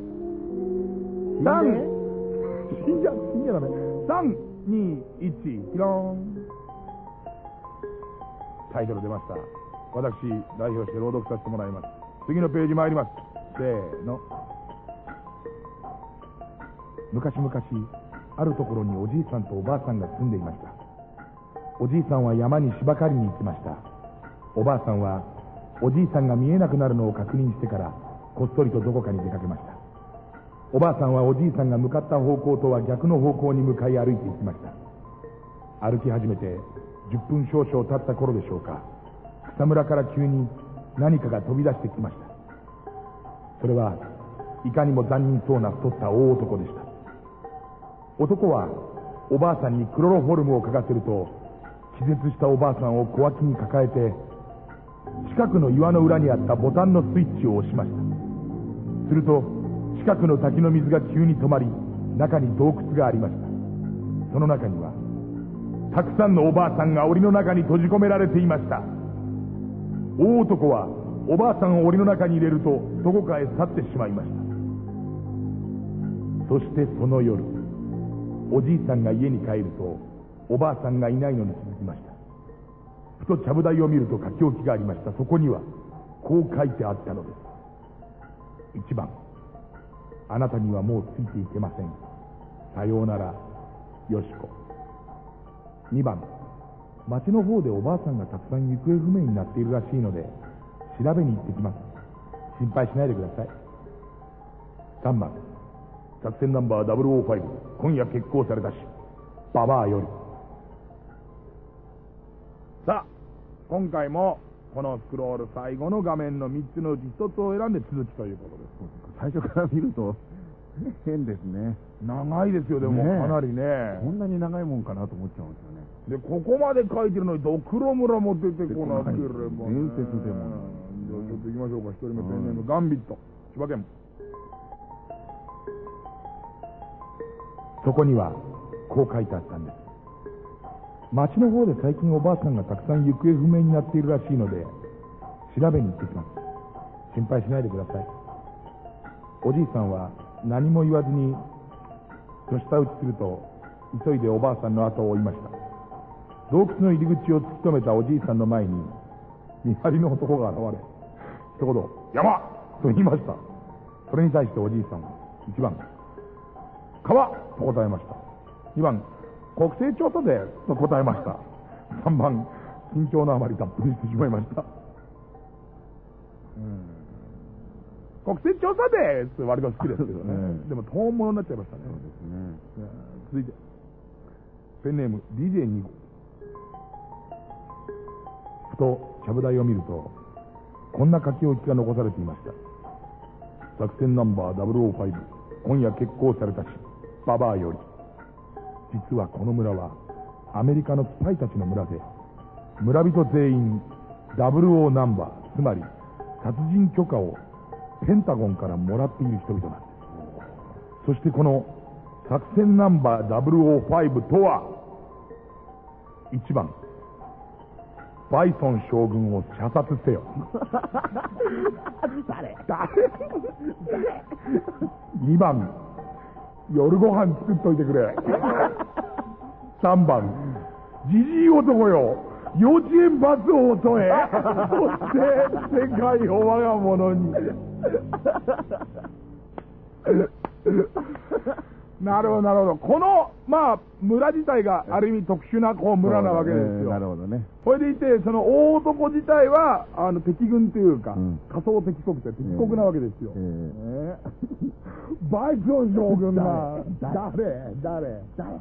死んじゃ、死んじゃダメ。3、2、1、ピローン。タイトル出ました。私、代表して朗読させてもらいます。次のページ参ります。せーの。昔々、あるところにおじいさんとおばあさんが住んでいました。おじいさんは山に芝刈りに行きました。おばあさんは、おじいさんが見えなくなるのを確認してから、こっそりとどこかに出かけました。おばあさんはおじいさんが向かった方向とは逆の方向に向かい歩いていきました。歩き始めて10分少々経った頃でしょうか。草むらから急に何かが飛び出してきました。それはいかにも残忍そうな太った大男でした。男はおばあさんにクロロフォルムを嗅がせると気絶したおばあさんを小脇に抱えて近くの岩の裏にあったボタンのスイッチを押しました。すると近くの滝の水が急に止まり中に洞窟がありました。その中にはたくさんのおばあさんが檻の中に閉じ込められていました。大男はおばあさんを檻の中に入れるとどこかへ去ってしまいました。そしてその夜おじいさんが家に帰るとおばあさんがいないのに気づきました。ふとちゃぶ台を見ると書き置きがありました。そこにはこう書いてあったのです。1番あなたにはもうついていけません。さようならよしこ。2番町の方でおばあさんがたくさん行方不明になっているらしいので調べに行ってきます。心配しないでください。3番作戦ナンバー005今夜決行されたしババアより。さあ今回もこのスクロール最後の画面の3つのうち1つを選んで続きということです。最初から見ると、変ですね。長いですよでも、かなりね。こんなに長いもんかなと思っちゃうんですよね。でここまで書いてるのにドクロ村も出てこなければ、ね、伝説でもじゃあちょっと行きましょうか。一人目ペンネームガンビット。千葉県。そこにはこう書いてあったんです町の方で最近おばあさんがたくさん行方不明になっているらしいので調べに行ってきます。心配しないでください。おじいさんは何も言わずにと舌打ちすると急いでおばあさんの後を追いました。洞窟の入り口を突き止めたおじいさんの前に見張りの男が現れ一言「山!」と言いました。それに対しておじいさんは1番「川!」と答えました。2番「国勢調査で」と答えました。3番緊張のあまり脱粉してしまいました。国勢調査でって割と好きですけどね、うんでも遠物になっちゃいましたね。そうですね。続いて。ペンネーム DJ2 号ふとちゃぶ台を見るとこんな書き置きが残されていました。作戦ナンバー005今夜決行されたしババアより実はこの村はアメリカのスパイたちの村で村人全員00ナンバーつまり殺人許可をペンタゴンからもらっている人々なんですそしてこの作戦ナンバー005とは、1番、バイソン将軍を射殺せよ。誰？誰 ?2 番、夜ご飯作っといてくれ。3番、じじい男よ。幼稚園バスを襲え。そして、世界を我が物に。なるほど、なるほど。この、まあ、村自体がある意味特殊なこう村なわけですそうだねなるよ。ほどね。それでいて、その大男自体は、あの、敵軍というか、うん仮想敵国って敵国なわけですよ。えね バイソン将軍が、誰？誰？誰？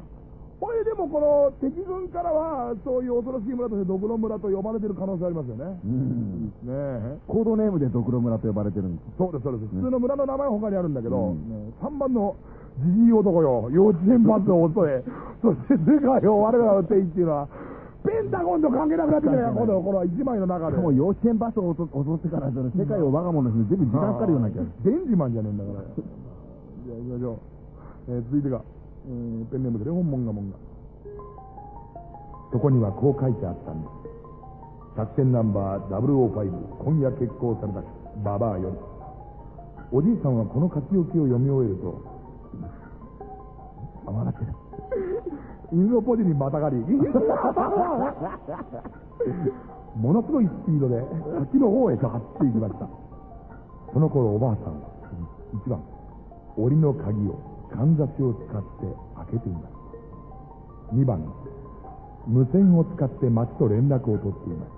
これでもこの敵軍からは、そういう恐ろしい村としてドクロ村と呼ばれてる可能性ありますよね。うん。ねえ。コードネームでドクロ村と呼ばれてるんです。そうです、そうです。普通の村の名前は他にあるんだけど、うんね3番のじじい男よ、幼稚園バスを襲え、そして世界を我らの手っていうのは、ペンタゴンと関係なくなってきたよ、この、この一枚の中で。もう幼稚園バスを襲襲ってから、その世界を我が物にする全部時間かかるような気がする。デンジマンじゃねえんだから。じゃあ行きましょう。えー続いてが、えーペンネームでレモンモンガモンガ。そこにはこう書いてあったんです。作戦ナンバー005、今夜決行されたし、ババアより。おじいさんはこの書き置きを読み終えると、あ、笑ってる。犬のポジにまたがり、ものすごいスピードで先の方へと走っていきました。その頃おばあさんは、一番、檻の鍵をかんざしを使って開けています2番無線を使って町と連絡を取っています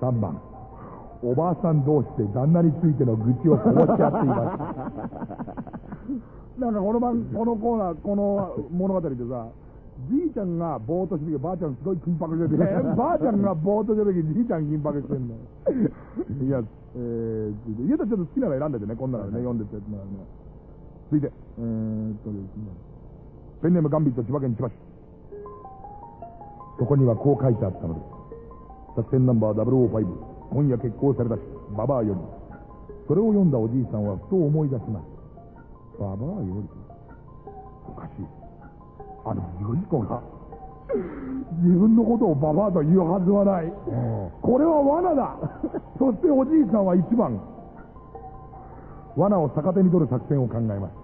3番おばあさん同士で旦那についての愚痴をこぼし合っていますなんかこの番、このコーナー、この物語でさ、じいちゃんがぼーっとしてる時ばあちゃんすごい緊迫してて、ばあちゃんがぼーっとしてる時じいちゃん緊迫してんの。いや、えー、家とちょっと好きなの選んでてね、こんなのね、読んでて、ね。続いて、えーっとですね、ペンネームガンビット千葉県千葉市。そこにはこう書いてあったのです作戦ナンバー005今夜決行されたしババアよりそれを読んだおじいさんはふと思い出しますババアよりおかしいあのより子が自分のことをババアと言うはずはない。これは罠だ。そしておじいさんは一番。罠を逆手に取る作戦を考えます。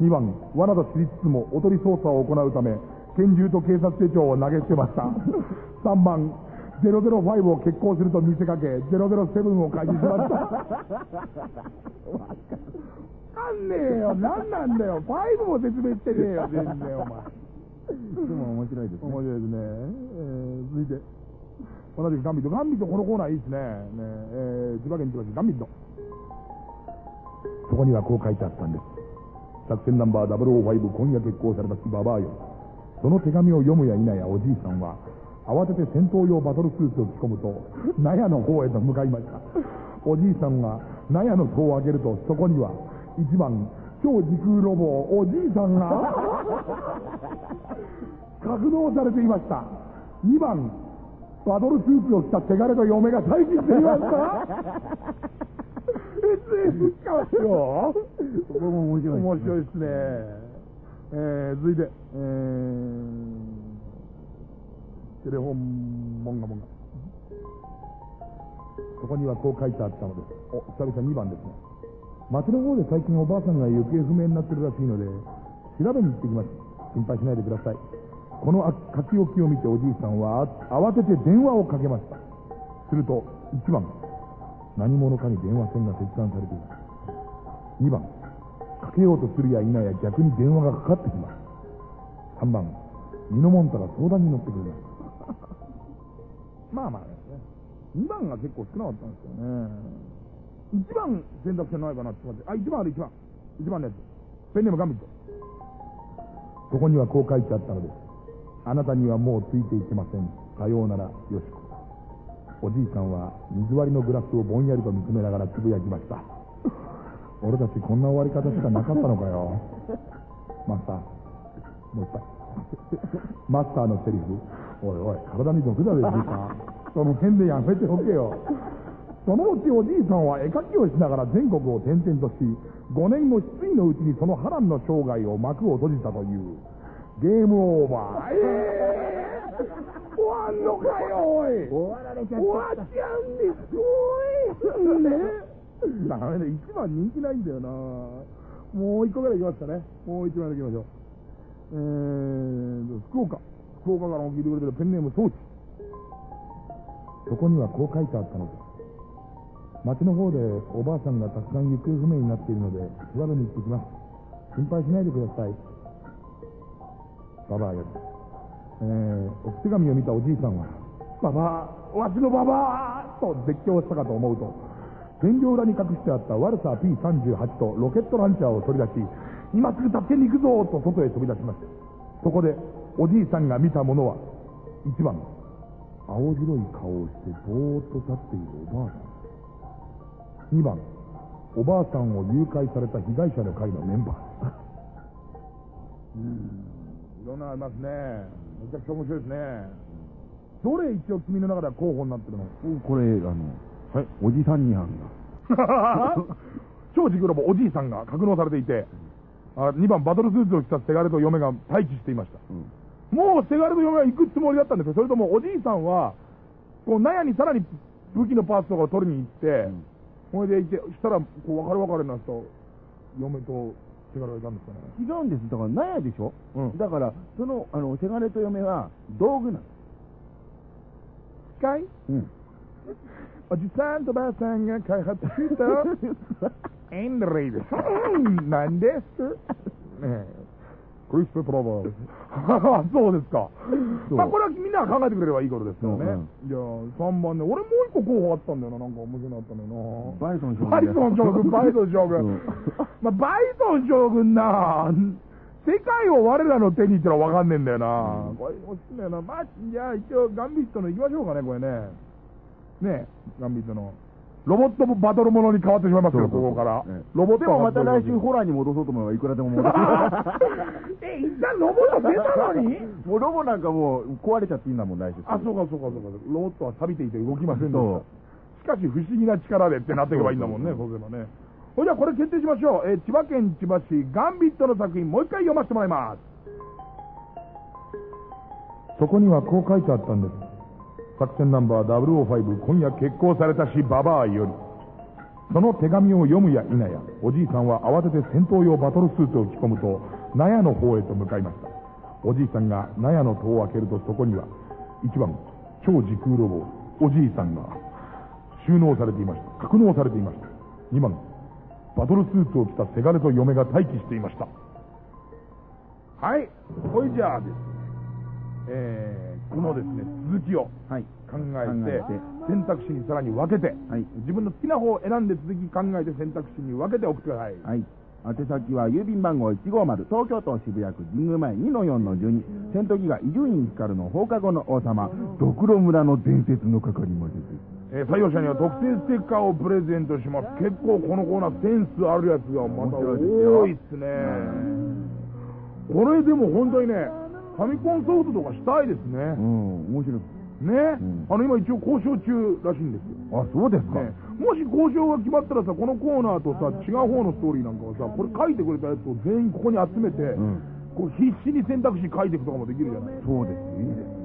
2番罠と知りつつもおとり捜査を行うため拳銃と警察手帳を投げ捨てました。3番005を決行すると見せかけ007を開示しました。わかんねえよ。何なんだよ。ファイブも説明してねえよ、全然お前。でも面白いですね。面白いですね。えー、続いて。同じくガンビット。ガンビット、このコーナーいいですね。ねえー、千葉県千葉市、ガンビット。そこにはこう書いてあったんです作戦ナンバー005今夜決行されたババアよその手紙を読むや否やおじいさんは慌てて戦闘用バトルスーツを着込むと納屋の方へと向かいましたおじいさんが納屋の戸を開けるとそこには1番超時空ロボおじいさんが格納されていました2番バトルスーツを着た手柄と嫁が待機していました SF かよここも面白いですね。面白いですね。えー、続いて、えー、テレフォン、モンガモンガ。そこにはこう書いてあったのです。お、久々2番ですね。町の方で最近おばあさんが行方不明になってるらしいので、調べに行ってきます。心配しないでください。この書き置きを見ておじいさんは慌てて電話をかけました。すると、1番、何者かに電話線が切断されています。2番、かけようとするや否や逆に電話がかかってきます。3番、ミノモンタが相談に乗ってくれます。まあまあですね。2番が結構少なかったんですよね。1番選択肢ないかなって思って。あ、1番ある1番。1番のやつ。ペンネームガンビット。そこにはこう書いてあったのです。あなたにはもうついていけません。さようなら、よしこ。おじいさんは水割りのグラスをぼんやりと見つめながらつぶやきました。俺たちこんな終わり方しかなかったのかよ。マスター、もう一杯。マスターのセリフ。おいおい、体に毒だぜ、じいさん。その辺でやめておけよ。そのうちおじいさんは絵描きをしながら全国を転々とし、5年後失意のうちにその波乱の生涯を幕を閉じたという、ゲームオーバー。えー、終わんのかよ、おい。終わられちゃっ終わっちゃうんです、おい。ね。ダメだ、一番人気ないんだよな。もう一個ぐらい行きますかね。もう一枚だけ行きましょう。えーと、福岡。福岡からも聞いてくれてるペンネーム、装置。そこにはこう書いてあったのです。町の方でおばあさんがたくさん行方不明になっているので調べに行ってきます。心配しないでください。ババアより。えー、お手紙を見たおじいさんは、ババア、わしのババアと絶叫したかと思うと、天井裏に隠してあったワルサー P38 とロケットランチャーを取り出し、今すぐ助けに行くぞと外へ飛び出しました。そこで、おじいさんが見たものは、1番、青白い顔をしてぼーっと立っているおばあさん。2番、おばあさんを誘拐された被害者の会のメンバーです。いろんなのありますね。めちゃくちゃ面白いですね。どれ一応君の中では候補になってるの？これ、あの、はい。おじさん二班が。超時空ロボおじいさんが格納されていて、あ2番バトルスーツを着たせがれと嫁が待機していました。うん。もうせがれと嫁が行くつもりだったんですよ。それともおじいさんは、こう、納屋にさらに武器のパーツとかを取りに行って、んそれで行って、そしたら、こう、別れ別れになった嫁とせがれがいたんですかね。違うんです。だから、納屋でしょ？うんだから、その、あの、せがれと嫁は、道具なの。機械？うん。おじさんとばあさんが開発した エンドレイです。う んなんですねクリス・ペトラバーそうですか。まあこれはみんなが考えてくれればいいことですからね。うんじゃあ3番ね、俺もう一個候補あったんだよな、なんか面白かったのよな。バイソン将軍バイソン将軍、バイソン将軍。うん まあ、バイソン将軍な、世界を我らの手にってのは分かんねえんだよな。これ欲しいんだよな。まあ、じゃあ一応ガンビットの行きましょうかね、これね。ねガンビットの。ロボットバトルものに変わってしまいますけど、ここからええ。ロボットでもまた来週ホホラーに戻そうと思えばいくらでも戻せる。え、一旦ロボット出たのに？もうロボなんかもう壊れちゃっていいんだもん、来週。あ、そうかそうかそうか。ロボットは錆びていて動きませんで。しかし不思議な力でってなっていけばいいんだもんね、そうすればね。ほいじゃあこれ決定しましょう。えー千葉県千葉市ガンビットの作品もう一回読ませてもらいます。そこにはこう書いてあったんです。作戦ナンバー005今夜決行されたしババアより。その手紙を読むや否や、おじいさんは慌てて戦闘用バトルスーツを着込むと、納屋の方へと向かいました。おじいさんが納屋の戸を開けるとそこには、1番、超時空ロボ、おじいさんが収納されていました。格納されていました。2番、バトルスーツを着たせがれと嫁が待機していました。はい、ほいじゃあですね、えー、のですね、続きをはい。考えて選択肢にさらに分けて、はい自分の好きな方を選んで続き考えて選択肢に分けて送ってください。はい。宛先は郵便番号150東京都渋谷区神宮前2-4-12戦闘機が伊集院光の放課後の王様ドクロ村の伝説の係までですえー採用者には特製ステッカーをプレゼントします。結構このコーナーセンスあるやつがまた多いっすね。これでも本当にね、ファミコンソフトとかしたいですねう。ん面白いね、んあの今一応交渉中らしいんですよ。あそうですか、ね、もし交渉が決まったらさ、このコーナーとさ、違う方のストーリーなんかはさ、これ書いてくれたやつを全員ここに集めて、んこう必死に選択肢書いていくとかもできるじゃないそうですいいです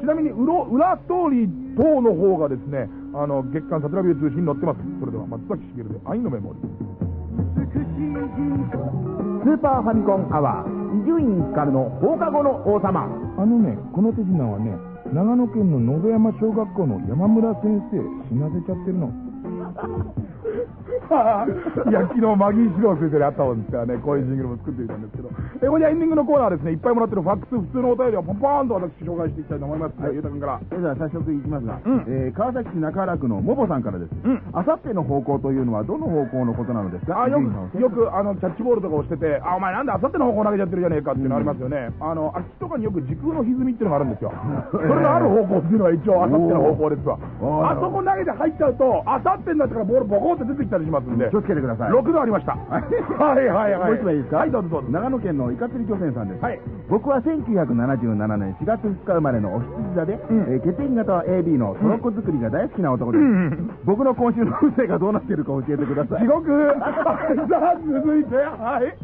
ちなみに裏裏ストーリー等の方がですね、あの月刊サテラビュー通信に載ってます。それでは松崎しげるで愛のメモリー。スーパーファミコンアワー伊集院光の放課後の王様あのね、この手品はね、長野県の野辺山小学校の山村先生、死なせちゃってるの。いや、昨日、マギー司郎先生に会ったもんですからね、こういうジングルも作ってみたんですけど、えこれじエンディングのコーナーですね、いっぱいもらってるファックス、普通のお便りをポンポーンと私紹介していきたいと思います。はい、ゆうたくんから。それでは早速いきますが、うんえー川崎市中原区のもぼさんからですうんあさっての方向というのはどの方向のことなのですか？あよく、よく、あの、キャッチボールとかをしてて、あ、お前なんであさっての方向投げちゃってるじゃねえかっていうのありますよね。あの、空き地とかによく時空の歪みっていうのがあるんですよ。それがある方向っていうのは一応あさっての方向ですわ。あそこ投げて入っちゃうと、あさってになってからボールボコって出てきたりしますんで。気をつけてください6度ありました。はいはいはい。もう一枚いいですか？はい、どうぞどうぞ。長野県のイカ釣り漁船さんです。はい僕は1977年4月2日生まれのお羊座で、うんえー血液型は AB のトロッコ作りが大好きな男です。うん僕の今週の運勢がどうなっているか教えてください。地獄 さあ、続いて、はい。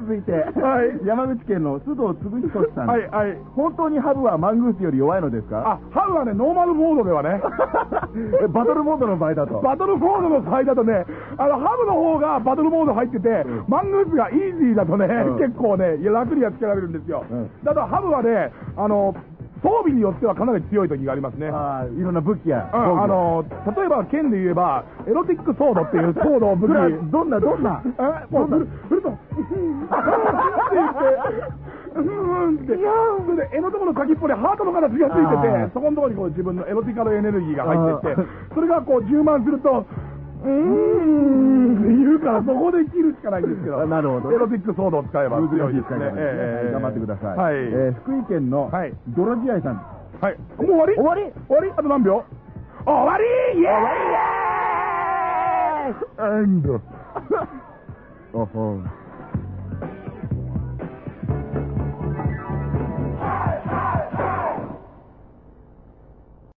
続いて、はい山口県の須藤嗣彦さん。はいはい。本当にハブはマングースより弱いのですか？あ、ハウはね、ノーマルモードではね。えバトルモードの場合だと。バトルモードの場合だとね、あの、ハブの方がバトルモード入ってて、うん。マングースがイージーだとね、うん。結構ね、楽にやっつけられるんですよ。うん。だからハブはね、あの、装備によってはかなり強い時がありますね。あーいろんな武器や。うんあの、例えば剣で言えば、エロティックソードっていうソードを武器 どんな、どんな？えもう、振る、振ると、うーんって、いやー。んで、絵のところの先っぽにハートの形がついてて、そこのところにこう自分のエロティカルエネルギーが入っていってそれがこう充満すると、うーん。って言うから、そこで切るしかないんですけど、なるほど。エロティックソードを使えば強いですね。頑張ってください。はい。え、福井県の泥アイさん。はい、もう終わり？終わり。終わり？あと何秒？終わり！イエーイエーイ！アンド。おほはいはい。